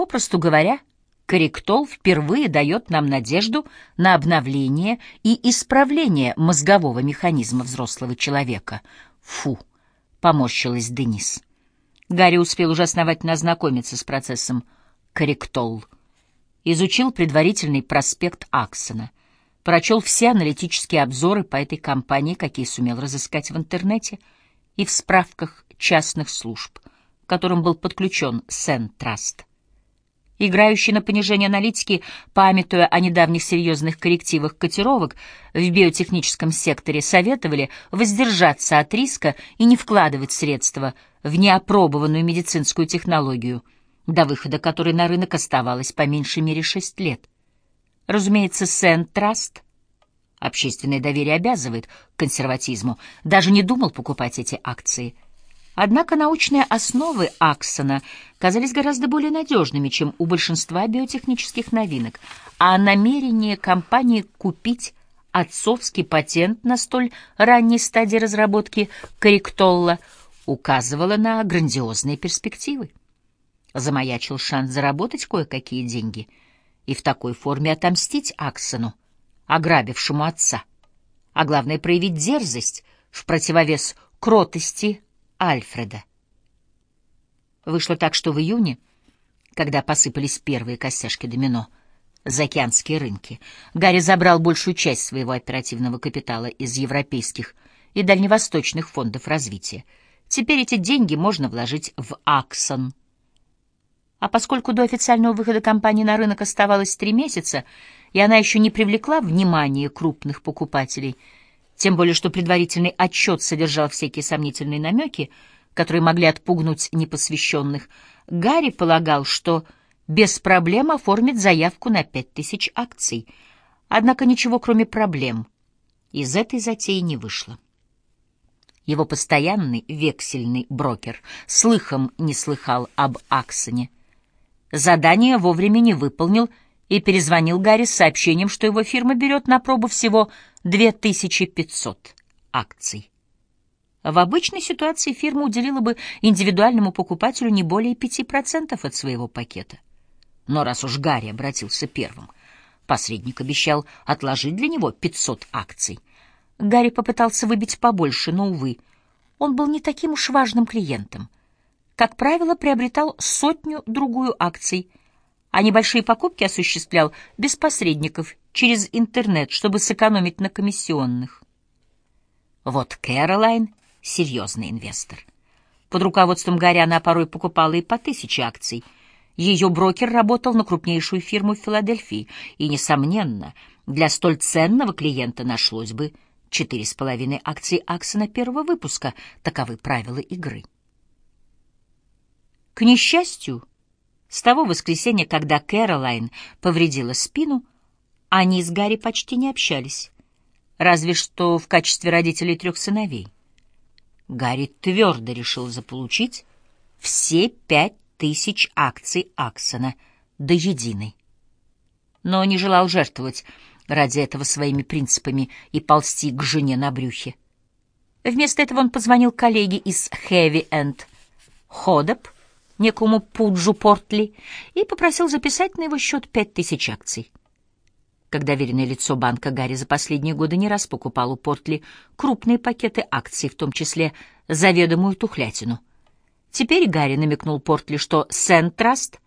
Попросту говоря, корректол впервые дает нам надежду на обновление и исправление мозгового механизма взрослого человека. Фу, поморщилась Денис. Гарри успел уже основательно ознакомиться с процессом корректол. Изучил предварительный проспект Аксона, прочел все аналитические обзоры по этой компании, какие сумел разыскать в интернете и в справках частных служб, к которым был подключен Сен Траст. Играющие на понижение аналитики, памятуя о недавних серьезных коррективах котировок в биотехническом секторе, советовали воздержаться от риска и не вкладывать средства в неопробованную медицинскую технологию, до выхода которой на рынок оставалось по меньшей мере шесть лет. Разумеется, Сент-Траст, общественное доверие обязывает к консерватизму, даже не думал покупать эти акции – Однако научные основы Аксона казались гораздо более надежными, чем у большинства биотехнических новинок, а намерение компании купить отцовский патент на столь ранней стадии разработки корректолла указывало на грандиозные перспективы. Замаячил шанс заработать кое-какие деньги и в такой форме отомстить Аксону, ограбившему отца, а главное проявить дерзость в противовес кротости Альфреда. Вышло так, что в июне, когда посыпались первые костяшки домино, заокеанские рынки, Гарри забрал большую часть своего оперативного капитала из европейских и дальневосточных фондов развития. Теперь эти деньги можно вложить в Аксон. А поскольку до официального выхода компании на рынок оставалось три месяца, и она еще не привлекла внимание крупных покупателей — тем более что предварительный отчет содержал всякие сомнительные намеки, которые могли отпугнуть непосвященных, Гарри полагал, что без проблем оформит заявку на пять тысяч акций. Однако ничего, кроме проблем, из этой затеи не вышло. Его постоянный вексельный брокер слыхом не слыхал об Аксоне. Задание вовремя не выполнил и перезвонил Гарри с сообщением, что его фирма берет на пробу всего 2500 акций. В обычной ситуации фирма уделила бы индивидуальному покупателю не более 5% от своего пакета. Но раз уж Гарри обратился первым, посредник обещал отложить для него 500 акций. Гарри попытался выбить побольше, но, увы, он был не таким уж важным клиентом. Как правило, приобретал сотню-другую акций — а небольшие покупки осуществлял без посредников, через интернет, чтобы сэкономить на комиссионных. Вот Кэролайн — серьезный инвестор. Под руководством Гарри она порой покупала и по тысяче акций. Ее брокер работал на крупнейшую фирму в Филадельфии, и, несомненно, для столь ценного клиента нашлось бы четыре с половиной акций Аксона первого выпуска. Таковы правила игры. К несчастью, с того воскресенья, когда Кэролайн повредила спину, они с Гарри почти не общались, разве что в качестве родителей трех сыновей. Гарри твердо решил заполучить все пять тысяч акций Аксона до единой. Но не желал жертвовать ради этого своими принципами и ползти к жене на брюхе. Вместо этого он позвонил коллеге из Heavy End Ходоп, некому Пуджу Портли и попросил записать на его счет пять тысяч акций. Как доверенное лицо банка Гарри за последние годы не раз покупал у Портли крупные пакеты акций, в том числе заведомую тухлятину. Теперь Гарри намекнул Портли, что Сент-Траст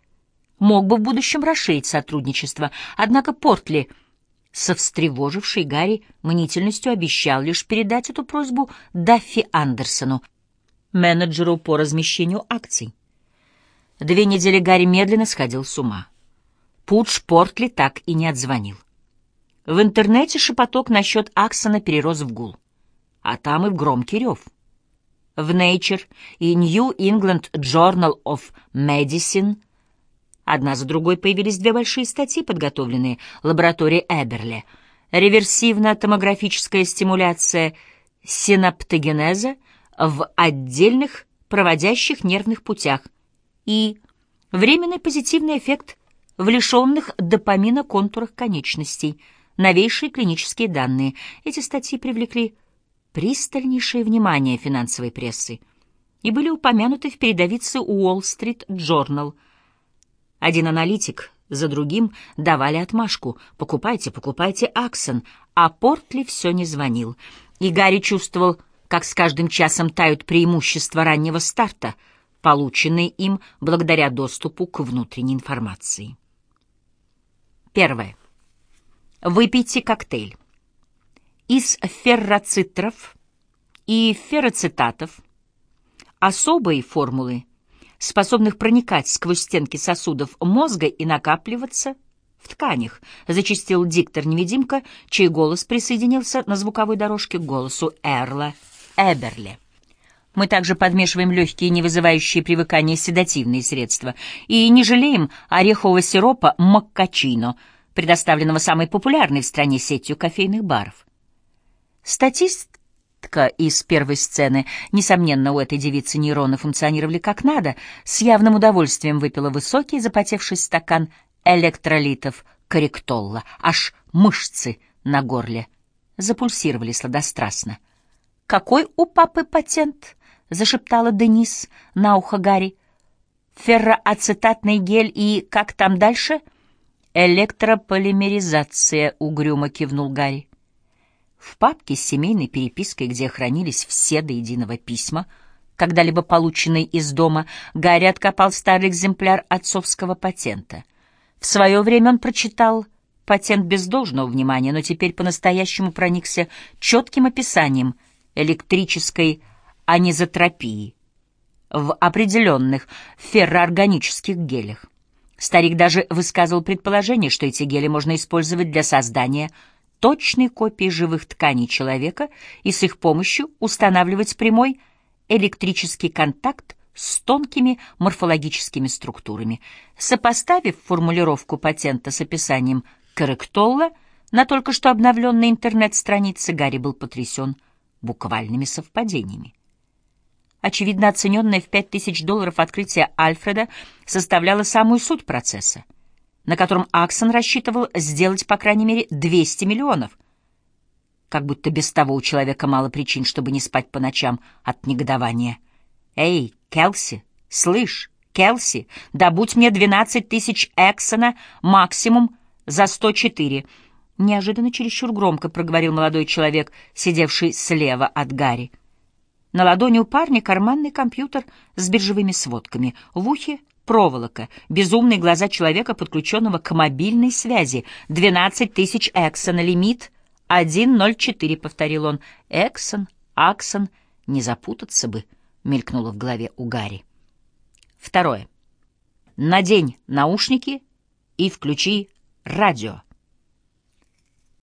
мог бы в будущем расширить сотрудничество, однако Портли, со встревожившей Гарри мнительностью, обещал лишь передать эту просьбу Даффи Андерсону, менеджеру по размещению акций. Две недели Гарри медленно сходил с ума. Пудж Портли так и не отзвонил. В интернете шепоток насчет Аксона перерос в гул, а там и в громкий рев. В Nature и New England Journal of Medicine одна за другой появились две большие статьи, подготовленные лабораторией Эберли. Реверсивно-томографическая стимуляция синаптогенеза в отдельных проводящих нервных путях и временный позитивный эффект в лишенных допамина контурах конечностей, новейшие клинические данные. Эти статьи привлекли пристальнейшее внимание финансовой прессы и были упомянуты в передовице Wall Street Journal. Один аналитик за другим давали отмашку «покупайте, покупайте Аксон», а Портли все не звонил. И Гарри чувствовал, как с каждым часом тают преимущества раннего старта, полученные им благодаря доступу к внутренней информации. Первое. Выпейте коктейль. Из ферроцитров и ферроцитатов особые формулы, способных проникать сквозь стенки сосудов мозга и накапливаться в тканях, зачастил диктор-невидимка, чей голос присоединился на звуковой дорожке к голосу Эрла Эберли. Мы также подмешиваем легкие, не вызывающие привыкания седативные средства, и не жалеем орехового сиропа маккачино, предоставленного самой популярной в стране сетью кофейных баров. Статистка из первой сцены, несомненно, у этой девицы нейроны функционировали как надо, с явным удовольствием выпила высокий запотевший стакан электролитов корректолла, аж мышцы на горле запульсировали сладострастно. «Какой у папы патент?» — зашептала Денис на ухо Гарри. «Ферроацетатный гель и как там дальше?» «Электрополимеризация», — угрюмо кивнул Гарри. В папке с семейной перепиской, где хранились все до единого письма, когда-либо полученные из дома, Гарри откопал старый экземпляр отцовского патента. В свое время он прочитал патент без должного внимания, но теперь по-настоящему проникся четким описанием электрической анизотропии в определенных ферроорганических гелях. Старик даже высказывал предположение, что эти гели можно использовать для создания точной копии живых тканей человека и с их помощью устанавливать прямой электрический контакт с тонкими морфологическими структурами. Сопоставив формулировку патента с описанием корректолла на только что обновленной интернет-странице, Гарри был потрясен буквальными совпадениями. Очевидно, оцененное в пять тысяч долларов открытие Альфреда составляло самую суть процесса, на котором Аксон рассчитывал сделать, по крайней мере, 200 миллионов. Как будто без того у человека мало причин, чтобы не спать по ночам от негодования. «Эй, Келси, слышь, Келси, добудь мне 12 тысяч Эксона максимум за 104. Неожиданно чересчур громко проговорил молодой человек, сидевший слева от Гарри. На ладони у парня карманный компьютер с биржевыми сводками, в ухе проволока, безумные глаза человека, подключенного к мобильной связи. «Двенадцать тысяч Эксона, лимит 1.04», — повторил он. «Эксон, Аксон, не запутаться бы», — мелькнуло в голове у Гарри. Второе. Надень наушники и включи радио.